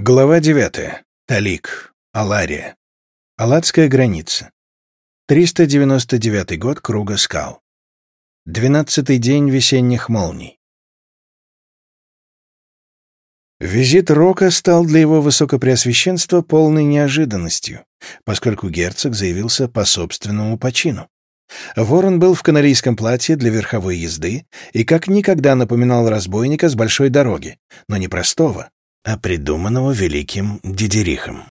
Глава 9. Талик. Алария. Алладская граница. 399 год Круга скал. Двенадцатый день весенних молний. Визит Рока стал для его высокопреосвященства полной неожиданностью, поскольку герцог заявился по собственному почину. Ворон был в канарийском платье для верховой езды и как никогда напоминал разбойника с большой дороги, но не простого, а придуманного великим Дидерихом.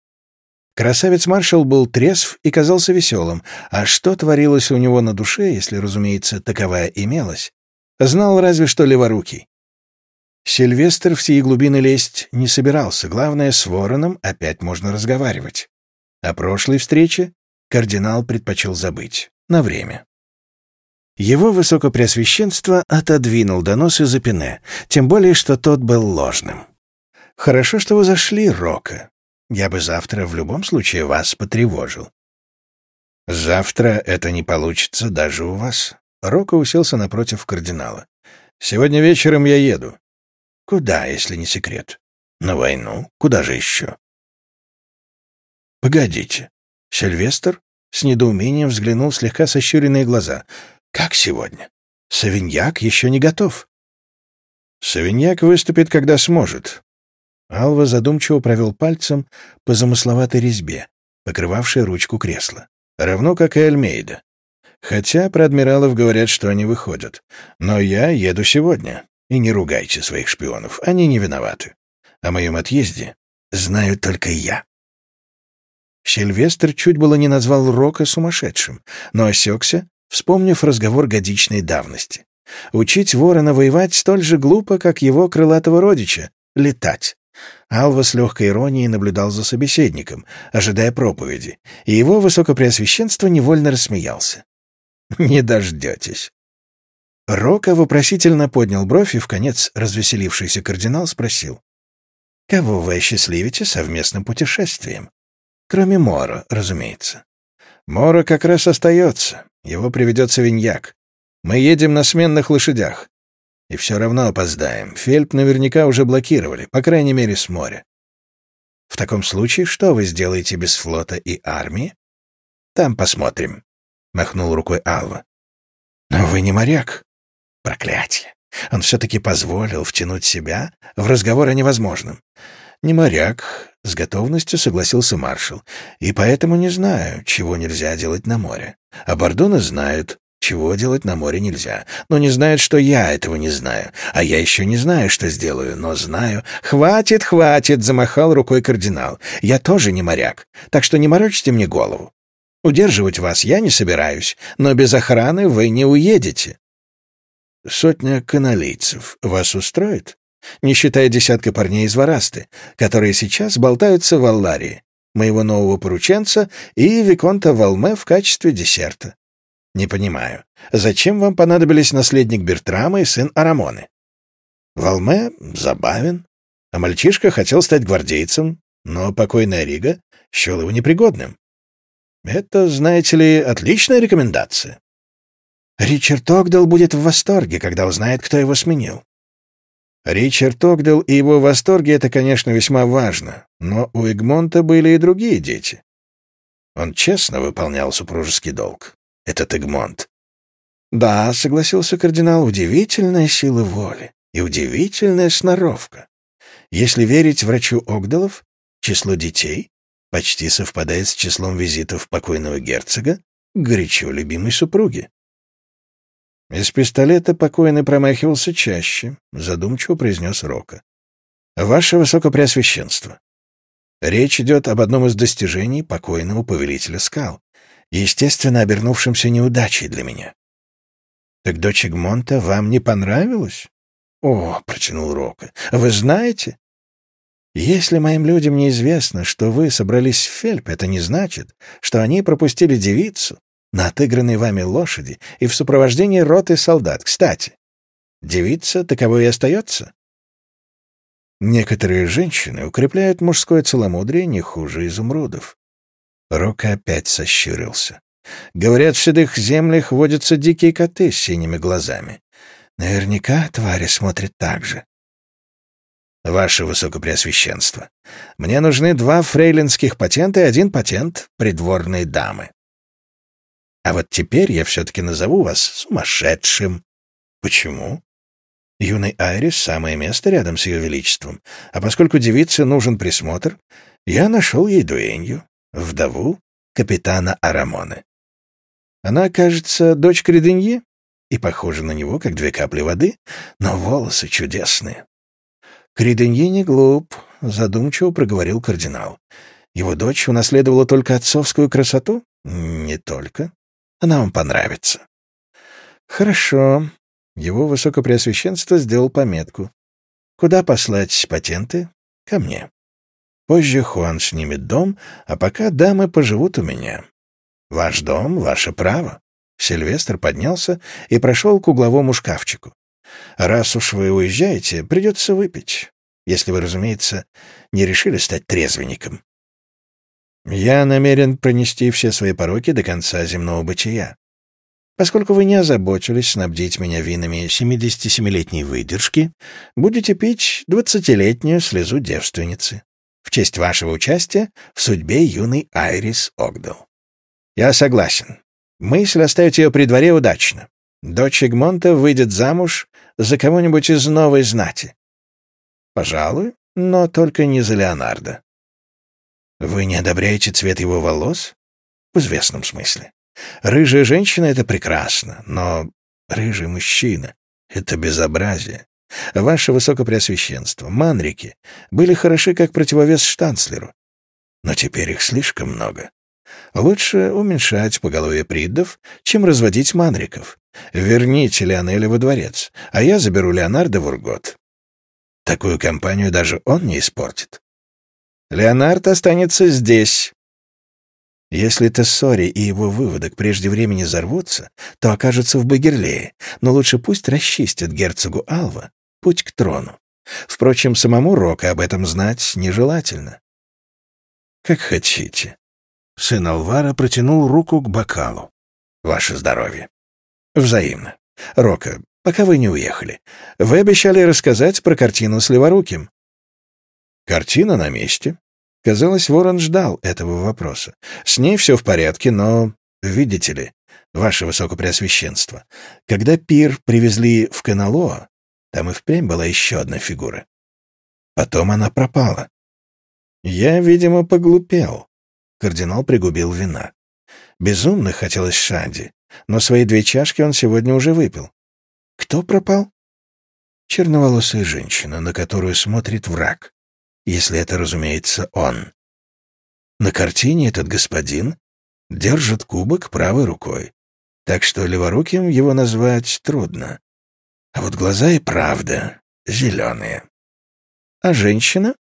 Красавец-маршал был трезв и казался веселым, а что творилось у него на душе, если, разумеется, таковая имелась, знал разве что леворукий. Сильвестр в сии глубины лезть не собирался, главное, с вороном опять можно разговаривать. О прошлой встрече кардинал предпочел забыть. На время. Его высокопреосвященство отодвинул донос из Эпине, тем более, что тот был ложным. «Хорошо, что вы зашли, Рока. Я бы завтра в любом случае вас потревожил». «Завтра это не получится даже у вас». Рока уселся напротив кардинала. «Сегодня вечером я еду». «Куда, если не секрет?» «На войну. Куда же еще?» «Погодите. Сильвестр?» С недоумением взглянул в слегка сощуренные глаза. «Как сегодня? Савиньяк еще не готов». «Савиньяк выступит, когда сможет. Алва задумчиво провел пальцем по замысловатой резьбе, покрывавшей ручку кресла. Равно как и Альмейда. Хотя про адмиралов говорят, что они выходят. Но я еду сегодня. И не ругайте своих шпионов, они не виноваты. О моем отъезде знаю только я. Сильвестр чуть было не назвал Рока сумасшедшим, но осекся, вспомнив разговор годичной давности. Учить ворона воевать столь же глупо, как его крылатого родича — летать. Алва с легкой иронией наблюдал за собеседником, ожидая проповеди, и его высокопреосвященство невольно рассмеялся. «Не дождетесь». Рока вопросительно поднял бровь и, в конец развеселившийся кардинал, спросил. «Кого вы осчастливите совместным путешествием? Кроме Мора, разумеется». «Мора как раз остается. Его приведет Савиньяк. Мы едем на сменных лошадях. И все равно опоздаем. Фельп наверняка уже блокировали, по крайней мере, с моря. В таком случае, что вы сделаете без флота и армии? Там посмотрим, — махнул рукой Алва. Но вы не моряк. Проклятие. Он все-таки позволил втянуть себя в разговор о невозможном. Не моряк, — с готовностью согласился маршал, — и поэтому не знаю, чего нельзя делать на море. А Бордоны знают, чего делать на море нельзя. Но не знают, что я этого не знаю. А я еще не знаю, что сделаю, но знаю. «Хватит, хватит!» — замахал рукой кардинал. «Я тоже не моряк, так что не морочьте мне голову. Удерживать вас я не собираюсь, но без охраны вы не уедете». «Сотня каналийцев вас устроит?» не считая десятка парней из Варасты, которые сейчас болтаются в Алларии, моего нового порученца и Виконта Валме в качестве десерта. «Не понимаю, зачем вам понадобились наследник Бертрама и сын Арамоны?» Валме забавен, а мальчишка хотел стать гвардейцем, но покойная Рига счел его непригодным. Это, знаете ли, отличная рекомендация. Ричард Огдал будет в восторге, когда узнает, кто его сменил. Ричард Огдал и его восторги — это, конечно, весьма важно, но у Эгмонта были и другие дети. Он честно выполнял супружеский долг этот Эгмонт. «Да», — согласился кардинал, — «удивительная сила воли и удивительная сноровка. Если верить врачу Огдалов, число детей почти совпадает с числом визитов покойного герцога к горячо любимой супруге». Из пистолета покойный промахивался чаще, задумчиво произнес Рока. «Ваше Высокопреосвященство, речь идет об одном из достижений покойного повелителя скал естественно, обернувшимся неудачей для меня. «Так дочь Эгмонта вам не понравилась?» «О», — протянул Рока, — «вы знаете?» «Если моим людям неизвестно, что вы собрались в Фельп, это не значит, что они пропустили девицу на отыгранной вами лошади и в сопровождении роты солдат. Кстати, девица таковой и остается?» Некоторые женщины укрепляют мужское целомудрие не хуже изумрудов. Рока опять сощурился. Говорят, в седых землях водятся дикие коты с синими глазами. Наверняка твари смотрят так же. ваше высокопреосвященство. Мне нужны два фрейлинских патента и один патент придворной дамы. А вот теперь я все-таки назову вас сумасшедшим. Почему? Юный Айрис — самое место рядом с ее величеством, а поскольку девице нужен присмотр, я нашел ей дуэнью, вдову капитана Арамоны. Она, кажется, дочь Креденьи и похожа на него, как две капли воды, но волосы чудесные. Криденьи не глуп, задумчиво проговорил кардинал. Его дочь унаследовала только отцовскую красоту? Не только. Она вам понравится. Хорошо. Его высокопреосвященство сделал пометку. Куда послать патенты? Ко мне. Позже Хуан снимет дом, а пока дамы поживут у меня. Ваш дом — ваше право. Сильвестр поднялся и прошел к угловому шкафчику. Раз уж вы уезжаете, придется выпить. Если вы, разумеется, не решили стать трезвенником. Я намерен пронести все свои пороки до конца земного бытия. Поскольку вы не озаботились снабдить меня винами 77-летней выдержки, будете пить двадцатилетнюю слезу девственницы в честь вашего участия в судьбе юной Айрис Огдал. Я согласен. Мысль оставить ее при дворе удачно. Дочь Эгмонта выйдет замуж за кого-нибудь из новой знати. Пожалуй, но только не за Леонардо. Вы не одобряете цвет его волос? В известном смысле. Рыжая женщина — это прекрасно, но рыжий мужчина — это безобразие. Ваше Высокопреосвященство, манрики, были хороши как противовес штанцлеру, но теперь их слишком много. Лучше уменьшать поголовье приддов, чем разводить манриков. Верните Леонеля во дворец, а я заберу Леонардо в Ургот. Такую компанию даже он не испортит. Леонард останется здесь. Если Тессори и его выводок прежде времени взорвутся, то окажутся в Багерлее, но лучше пусть расчистят герцогу Алва путь к трону. Впрочем, самому Рока об этом знать нежелательно. «Как хотите», Сын Алвара протянул руку к бокалу. «Ваше здоровье». «Взаимно. Рока, пока вы не уехали, вы обещали рассказать про картину с Леворуким». «Картина на месте». Казалось, Ворон ждал этого вопроса. «С ней все в порядке, но, видите ли, ваше высокопреосвященство, когда пир привезли в Каналоа, там и впрямь была еще одна фигура. Потом она пропала. Я, видимо, поглупел. Кардинал пригубил вина. Безумно хотелось Шанди, но свои две чашки он сегодня уже выпил. Кто пропал? Черноволосая женщина, на которую смотрит враг, если это, разумеется, он. На картине этот господин держит кубок правой рукой, так что леворуким его назвать трудно. А вот глаза и правда зеленые. А женщина?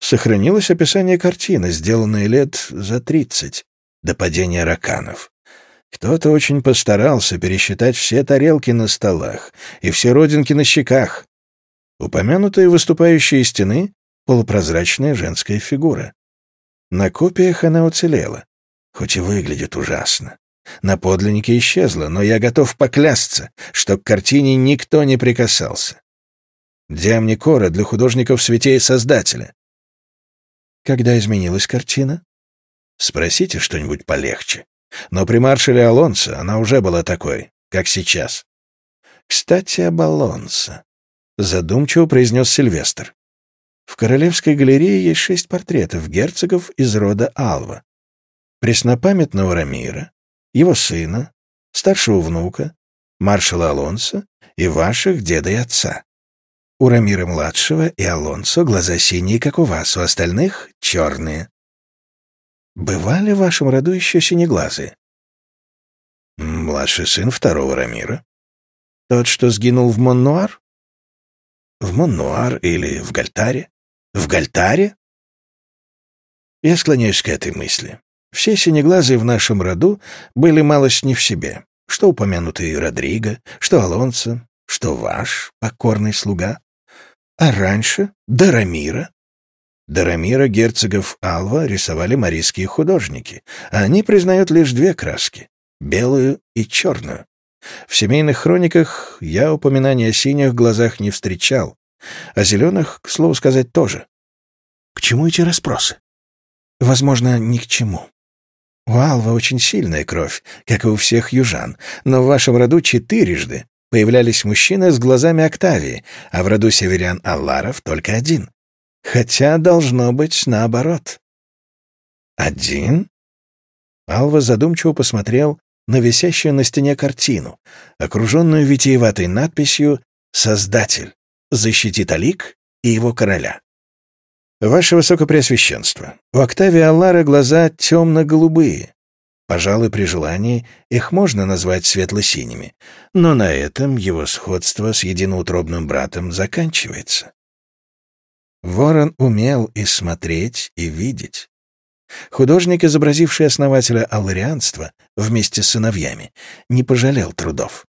Сохранилось описание картины, сделанной лет за тридцать, до падения раканов. Кто-то очень постарался пересчитать все тарелки на столах и все родинки на щеках. Упомянутые выступающие стены — полупрозрачная женская фигура. На копиях она уцелела, хоть и выглядит ужасно. На подлиннике исчезла, но я готов поклясться, что к картине никто не прикасался. Диамни Кора для художников святей Создателя. Когда изменилась картина? Спросите что-нибудь полегче. Но при маршале Алонсо она уже была такой, как сейчас. Кстати, об Алонсо. Задумчиво произнес Сильвестр. В Королевской галерее есть шесть портретов герцогов из рода Алва. Преснопамятного Рамира, его сына, старшего внука, маршала Алонсо и ваших деда и отца. У Рамира-младшего и Алонсо глаза синие, как у вас, у остальных — черные. Бывали в вашем роду еще синеглазые? Младший сын второго Рамиро. Тот, что сгинул в Моннуар? В Моннуар или в Гальтаре? В Гальтаре? Я склоняюсь к этой мысли. Все синеглазые в нашем роду были малость не в себе. Что упомянутый Родриго, что Алонсо, что ваш покорный слуга. А раньше, до Рамиро? Дарамира герцогов Алва рисовали марийские художники, а они признают лишь две краски — белую и черную. В семейных хрониках я упоминания о синих глазах не встречал, А зеленых, к слову сказать, тоже. К чему эти расспросы? Возможно, ни к чему. У Алва очень сильная кровь, как и у всех южан, но в вашем роду четырежды появлялись мужчины с глазами Октавии, а в роду северян Алларов только один. Хотя должно быть наоборот. Один? Алва задумчиво посмотрел на висящую на стене картину, окруженную витиеватой надписью «Создатель защитит Алик и его короля». «Ваше Высокопреосвященство, у Октавия Аллара глаза темно-голубые. Пожалуй, при желании их можно назвать светло-синими, но на этом его сходство с единоутробным братом заканчивается. Ворон умел и смотреть, и видеть. Художник, изобразивший основателя алларианства вместе с сыновьями, не пожалел трудов.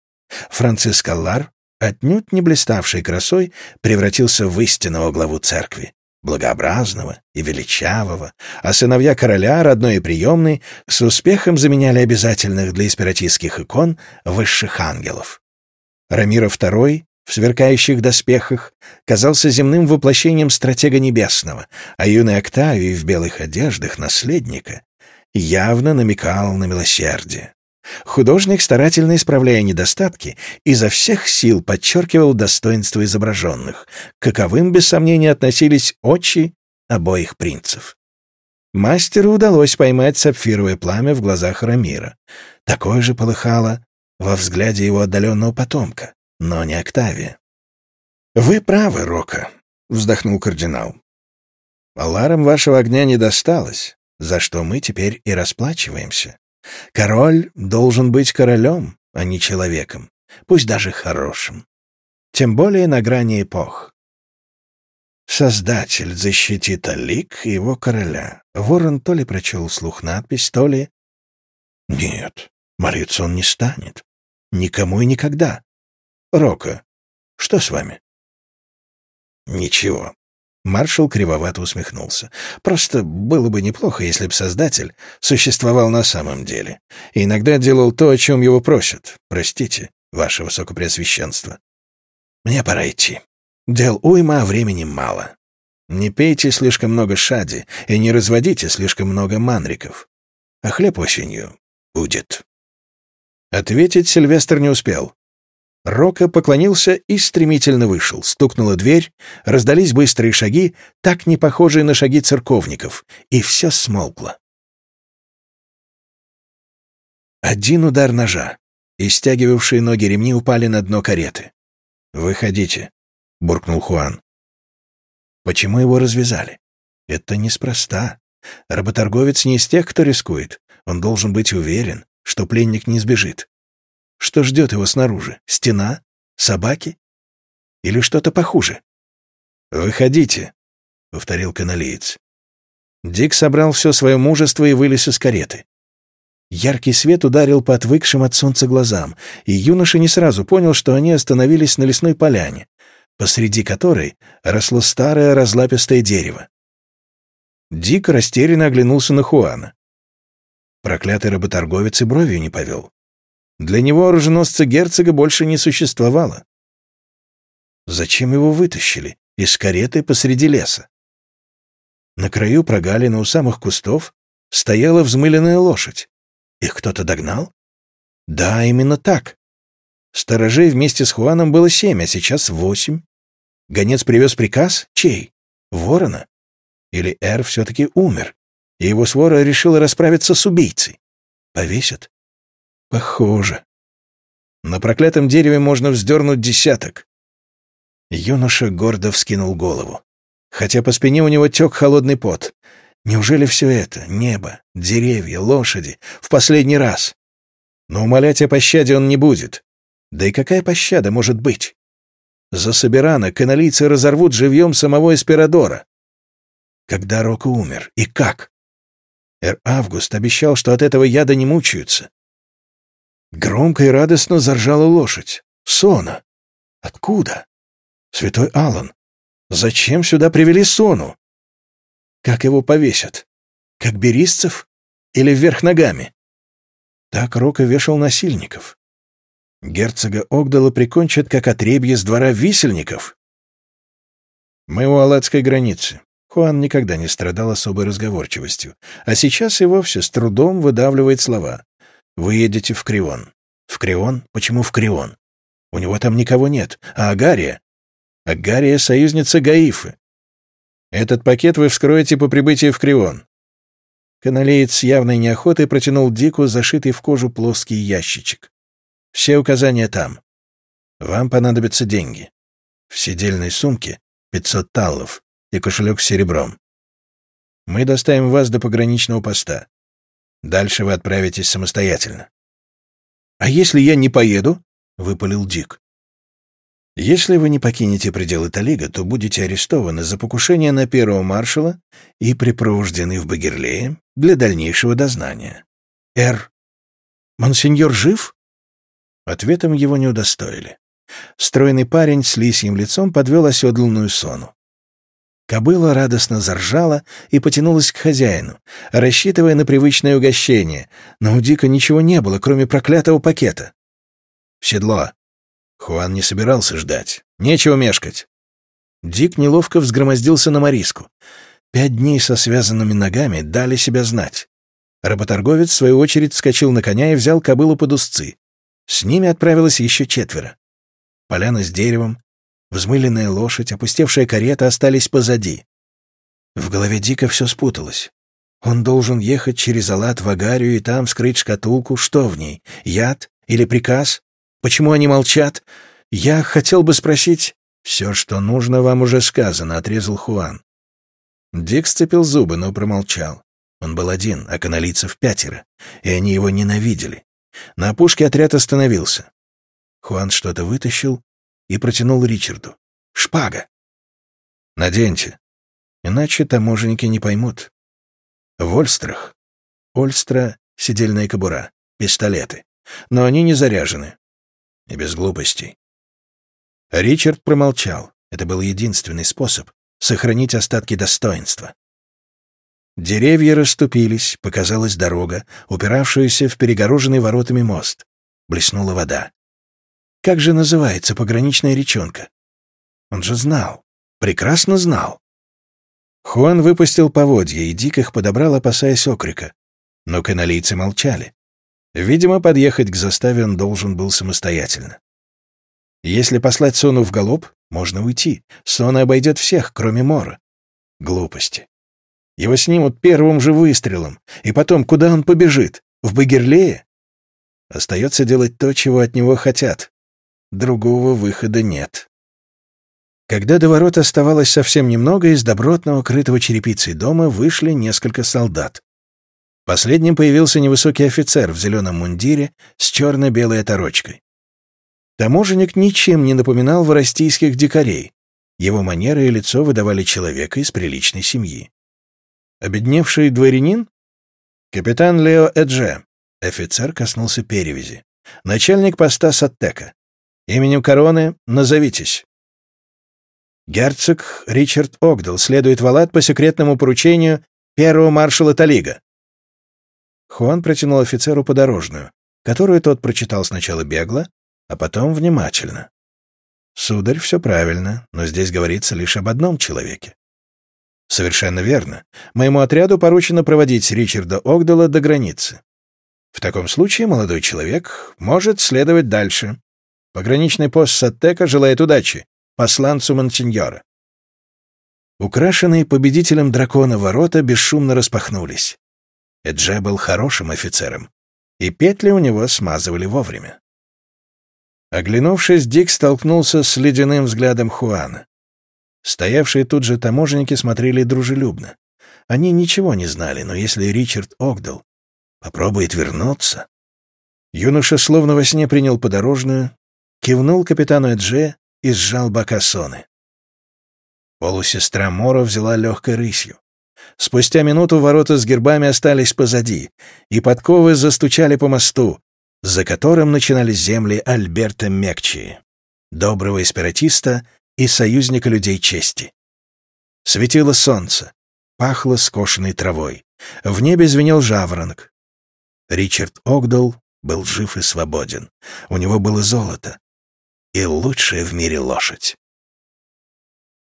Франциск Аллар, отнюдь не блиставший красой, превратился в истинного главу церкви, благообразного и величавого, а сыновья короля, родной и приемный, с успехом заменяли обязательных для испиратистских икон высших ангелов. Рамира II в сверкающих доспехах казался земным воплощением стратега небесного, а юный Октавий в белых одеждах наследника явно намекал на милосердие. Художник, старательно исправляя недостатки, изо всех сил подчеркивал достоинства изображенных, каковым, без сомнения, относились очи обоих принцев. Мастеру удалось поймать сапфировое пламя в глазах Рамира. Такое же полыхало во взгляде его отдаленного потомка, но не Октавия. «Вы правы, Рока», — вздохнул кардинал. «Аларам вашего огня не досталось, за что мы теперь и расплачиваемся. Король должен быть королем, а не человеком, пусть даже хорошим. Тем более на грани эпох. Создатель защитит Алик и его короля. Ворон то ли прочел слух надпись, то ли... Нет, молиться он не станет. Никому и никогда. Рока, что с вами? Ничего. Маршал кривовато усмехнулся. «Просто было бы неплохо, если бы Создатель существовал на самом деле. И иногда делал то, о чем его просят. Простите, ваше Высокопреосвященство. Мне пора идти. Дел уйма, а времени мало. Не пейте слишком много шади и не разводите слишком много манриков. А хлеб осенью будет». Ответить Сильвестр не успел. Рока поклонился и стремительно вышел. Стукнула дверь, раздались быстрые шаги, так не похожие на шаги церковников, и все смолкло. Один удар ножа, и стягивавшие ноги ремни упали на дно кареты. «Выходите», — буркнул Хуан. Почему его развязали? Это неспроста. Работорговец не из тех, кто рискует. Он должен быть уверен, что пленник не сбежит. Что ждет его снаружи? Стена? Собаки? Или что-то похуже? «Выходите», — повторил каналиец. Дик собрал все свое мужество и вылез из кареты. Яркий свет ударил по отвыкшим от солнца глазам, и юноша не сразу понял, что они остановились на лесной поляне, посреди которой росло старое разлапистое дерево. Дик растерянно оглянулся на Хуана. Проклятый работорговец и бровью не повел. Для него оруженосца герцога больше не существовало. Зачем его вытащили из кареты посреди леса? На краю прогалины у самых кустов стояла взмыленная лошадь. Их кто-то догнал? Да, именно так. Сторожей вместе с Хуаном было семь, а сейчас восемь. Гонец привез приказ? Чей? Ворона? Или Эр все-таки умер, и его свора решила расправиться с убийцей? Повесят? Похоже. На проклятом дереве можно вздернуть десяток. Юноша гордо вскинул голову. Хотя по спине у него тек холодный пот. Неужели все это — небо, деревья, лошади — в последний раз? Но умолять о пощаде он не будет. Да и какая пощада может быть? За Собирана каналийцы разорвут живьем самого Эспирадора. Когда Рока умер? И как? Эр Август обещал, что от этого яда не мучаются. Громко и радостно заржала лошадь. Сона. Откуда? Святой Алан. Зачем сюда привели Сону? Как его повесят? Как беристцев? Или вверх ногами? Так Рока вешал насильников. Герцога Огдала прикончат, как отребье с двора висельников. Мы у Алатской границы. Хуан никогда не страдал особой разговорчивостью, а сейчас и вовсе с трудом выдавливает слова. Вы едете в Крион. В Крион? Почему в Крион? У него там никого нет. А Агария? Агария — союзница Гаифы. Этот пакет вы вскроете по прибытии в Крион. Каналеец с явной неохотой протянул Дику зашитый в кожу плоский ящичек. Все указания там. Вам понадобятся деньги. В сидельной сумке 500 таллов и кошелек с серебром. Мы доставим вас до пограничного поста. Дальше вы отправитесь самостоятельно. «А если я не поеду?» — выпалил Дик. «Если вы не покинете пределы Талига, то будете арестованы за покушение на первого маршала и припровождены в Багерлее для дальнейшего дознания. Эр, монсеньор жив?» Ответом его не удостоили. Стройный парень с лисьим лицом подвел оседланную сону. Кобыла радостно заржала и потянулась к хозяину, рассчитывая на привычное угощение, но у Дика ничего не было, кроме проклятого пакета. «В седло!» Хуан не собирался ждать. «Нечего мешкать!» Дик неловко взгромоздился на Мариску. Пять дней со связанными ногами дали себя знать. Работорговец, в свою очередь, вскочил на коня и взял кобылу под узцы. С ними отправилось еще четверо. Поляна с деревом, взмыленная лошадь, опустевшая карета остались позади. В голове Дика все спуталось. Он должен ехать через Алат в Агарию и там вскрыть шкатулку. Что в ней? Яд или приказ? Почему они молчат? Я хотел бы спросить... «Все, что нужно, вам уже сказано», — отрезал Хуан. Дик сцепил зубы, но промолчал. Он был один, а каналийцев пятеро, и они его ненавидели. На опушке отряд остановился. Хуан что-то вытащил и протянул Ричарду. «Шпага!» «Наденьте, иначе таможенники не поймут». В Ольстрах. Ольстра — сидельная кобура, пистолеты. Но они не заряжены. И без глупостей. Ричард промолчал. Это был единственный способ сохранить остатки достоинства. Деревья расступились, показалась дорога, упиравшаяся в перегороженный воротами мост. Блеснула вода. Как же называется пограничная речонка? Он же знал, прекрасно знал. Хуан выпустил поводья, и Дик их подобрал, опасаясь окрика. Но каналийцы молчали. Видимо, подъехать к заставе он должен был самостоятельно. Если послать Сону в галоп, можно уйти. Сона обойдет всех, кроме Мора. Глупости. Его снимут первым же выстрелом. И потом, куда он побежит? В Багерлее? Остается делать то, чего от него хотят. Другого выхода нет. Когда до ворот оставалось совсем немного, из добротного, крытого черепицей дома вышли несколько солдат. Последним появился невысокий офицер в зеленом мундире с черно-белой оторочкой. Таможенник ничем не напоминал воростийских дикарей. Его манеры и лицо выдавали человека из приличной семьи. Обедневший дворянин? Капитан Лео Эдже. Офицер коснулся перевязи. Начальник поста Саттека. Именем короны назовитесь. Герцог Ричард Огдал следует в по секретному поручению первого маршала Талига. Хуан протянул офицеру подорожную, которую тот прочитал сначала бегло, а потом внимательно. «Сударь, все правильно, но здесь говорится лишь об одном человеке». «Совершенно верно. Моему отряду поручено проводить Ричарда Огдала до границы. В таком случае молодой человек может следовать дальше, Пограничный пост Саттека желает удачи. Посланцу Монсеньора. Украшенные победителем дракона ворота бесшумно распахнулись. Эдже был хорошим офицером, и петли у него смазывали вовремя. Оглянувшись, Дик столкнулся с ледяным взглядом Хуана. Стоявшие тут же таможенники смотрели дружелюбно. Они ничего не знали, но если Ричард Огдал попробует вернуться... Юноша словно во сне принял подорожную, кивнул капитану Эдже и сжал бока Соны. Полусестра Мора взяла легкой рысью. Спустя минуту ворота с гербами остались позади, и подковы застучали по мосту, за которым начинались земли Альберта Мекчи, доброго эспиратиста и союзника людей чести. Светило солнце, пахло скошенной травой. В небе звенел жаворонок. Ричард Огдал был жив и свободен. У него было золото, и лучшая в мире лошадь.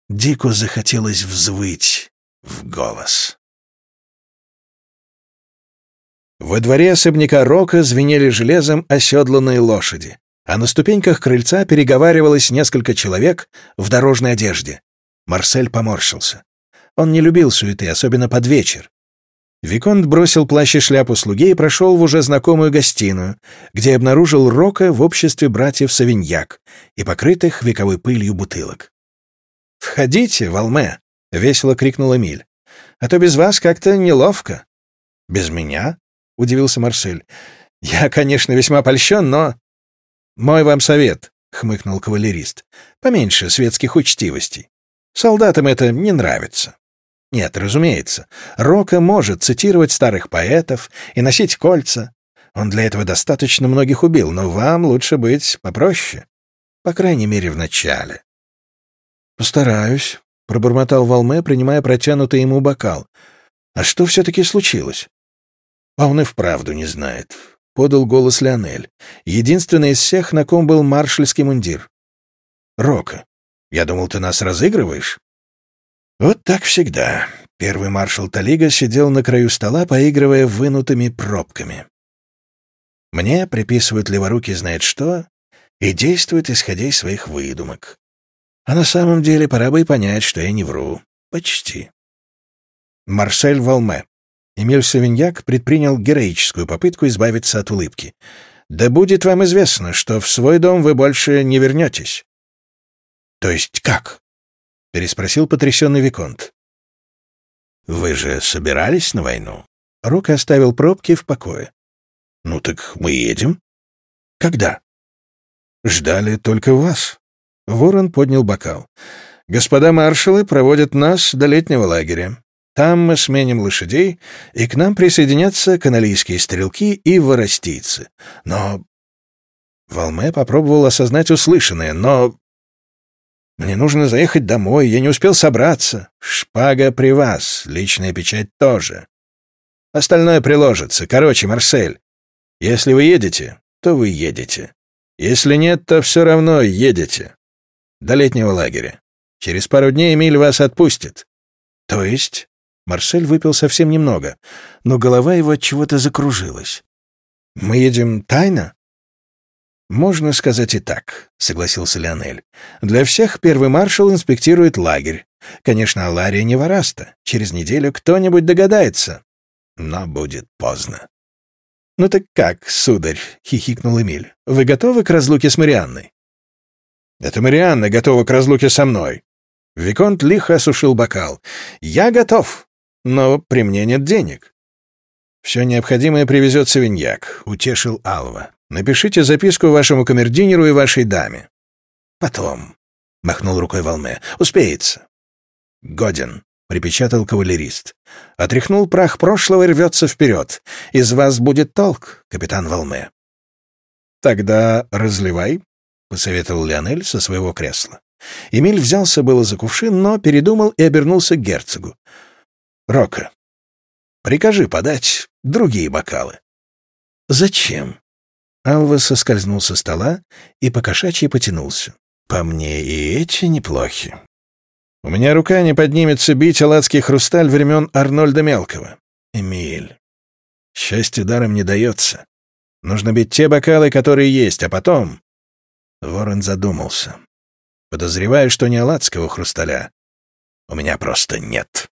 Дику захотелось взвыть в голос. Во дворе особняка Рока звенели железом оседланные лошади, а на ступеньках крыльца переговаривалось несколько человек в дорожной одежде. Марсель поморщился. Он не любил суеты, особенно под вечер. Виконт бросил плащ и шляпу слуге и прошел в уже знакомую гостиную, где обнаружил Рока в обществе братьев Савиньяк и покрытых вековой пылью бутылок. «Входите, Валме!» — весело крикнул Эмиль. «А то без вас как-то неловко». «Без меня?» — удивился Марсель. «Я, конечно, весьма польщен, но...» «Мой вам совет», — хмыкнул кавалерист. «Поменьше светских учтивостей. Солдатам это не нравится». Нет, разумеется, Рока может цитировать старых поэтов и носить кольца. Он для этого достаточно многих убил, но вам лучше быть попроще. По крайней мере, в начале. «Постараюсь», — пробормотал Волме, принимая протянутый ему бокал. «А что все-таки случилось?» «А он и вправду не знает», — подал голос Леонель. Единственный из всех, на ком был маршальский мундир. «Рока, я думал, ты нас разыгрываешь?» Вот так всегда. Первый маршал Талига сидел на краю стола, поигрывая вынутыми пробками. Мне приписывают леворуки знает что и действуют, исходя из своих выдумок. А на самом деле пора бы и понять, что я не вру. Почти. Марсель Волме. Эмиль Савиньяк предпринял героическую попытку избавиться от улыбки. «Да будет вам известно, что в свой дом вы больше не вернетесь». «То есть как?» — переспросил потрясенный Виконт. «Вы же собирались на войну?» Рок оставил пробки в покое. «Ну так мы едем?» «Когда?» «Ждали только вас». Ворон поднял бокал. «Господа маршалы проводят нас до летнего лагеря. Там мы сменим лошадей, и к нам присоединятся каналийские стрелки и воростийцы. Но...» Волме попробовал осознать услышанное, но мне нужно заехать домой, я не успел собраться. Шпага при вас, личная печать тоже. Остальное приложится. Короче, Марсель, если вы едете, то вы едете. Если нет, то все равно едете. До летнего лагеря. Через пару дней Эмиль вас отпустит. То есть... Марсель выпил совсем немного, но голова его от чего-то закружилась. «Мы едем тайно?» «Можно сказать и так», — согласился Леонель. «Для всех первый маршал инспектирует лагерь. Конечно, Алария не вораста. Через неделю кто-нибудь догадается. Но будет поздно». «Ну так как, сударь?» — хихикнул Эмиль. «Вы готовы к разлуке с Марианной?» «Это Марианна готова к разлуке со мной». Виконт лихо осушил бокал. «Я готов, но при мне нет денег». «Все необходимое привезет Савиньяк», — утешил Алва. Напишите записку вашему камердинеру и вашей даме». «Потом», — махнул рукой Волме, — «успеется». «Годен», — припечатал кавалерист. «Отряхнул прах прошлого и рвется вперед. Из вас будет толк, капитан Волме». «Тогда разливай», — посоветовал Леонель со своего кресла. Эмиль взялся было за кувшин, но передумал и обернулся к герцогу. «Рока, прикажи подать другие бокалы». «Зачем?» Алва соскользнул со стола и покошачьи потянулся. «По мне и эти неплохи. У меня рука не поднимется бить аладский хрусталь времен Арнольда Мелкого. Эмиль, счастье даром не дается. Нужно бить те бокалы, которые есть, а потом...» Ворон задумался. «Подозреваю, что не аладского хрусталя. У меня просто нет».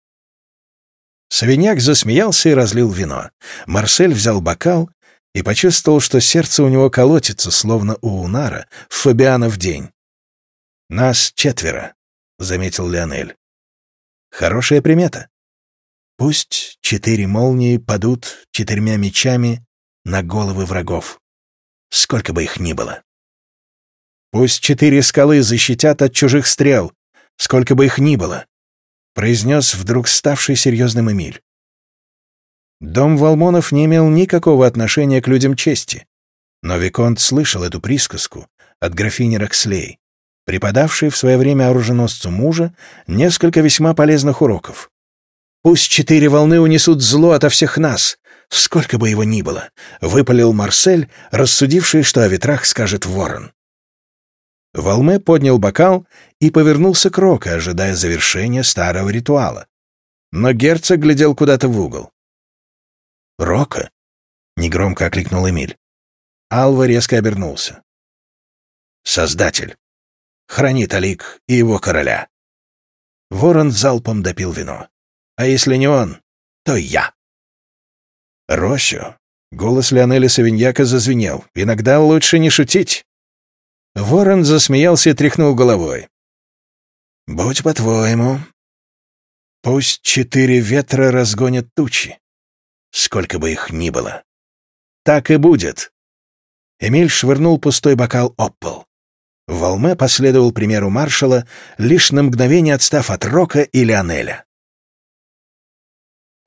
Савиньяк засмеялся и разлил вино. Марсель взял бокал и почувствовал, что сердце у него колотится, словно у Унара, в Фабиана в день. «Нас четверо», — заметил Леонель. «Хорошая примета. Пусть четыре молнии падут четырьмя мечами на головы врагов, сколько бы их ни было. Пусть четыре скалы защитят от чужих стрел, сколько бы их ни было», — произнес вдруг ставший серьезным Эмиль. Дом Валмонов не имел никакого отношения к людям чести. Но Виконт слышал эту присказку от графини Рокслей, преподавшей в свое время оруженосцу мужа несколько весьма полезных уроков. «Пусть четыре волны унесут зло ото всех нас, сколько бы его ни было», — выпалил Марсель, рассудивший, что о ветрах скажет ворон. Волме поднял бокал и повернулся к Рока, ожидая завершения старого ритуала. Но герцог глядел куда-то в угол. «Рока?» — негромко окликнул Эмиль. Алва резко обернулся. «Создатель. Хранит Алик и его короля». Ворон залпом допил вино. «А если не он, то я». «Росю?» — голос Леонеля Савиньяка зазвенел. «Иногда лучше не шутить». Ворон засмеялся и тряхнул головой. «Будь по-твоему. Пусть четыре ветра разгонят тучи, сколько бы их ни было. Так и будет». Эмиль швырнул пустой бокал об пол. Волме последовал примеру маршала, лишь на мгновение отстав от Рока и Леонеля.